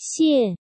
谢。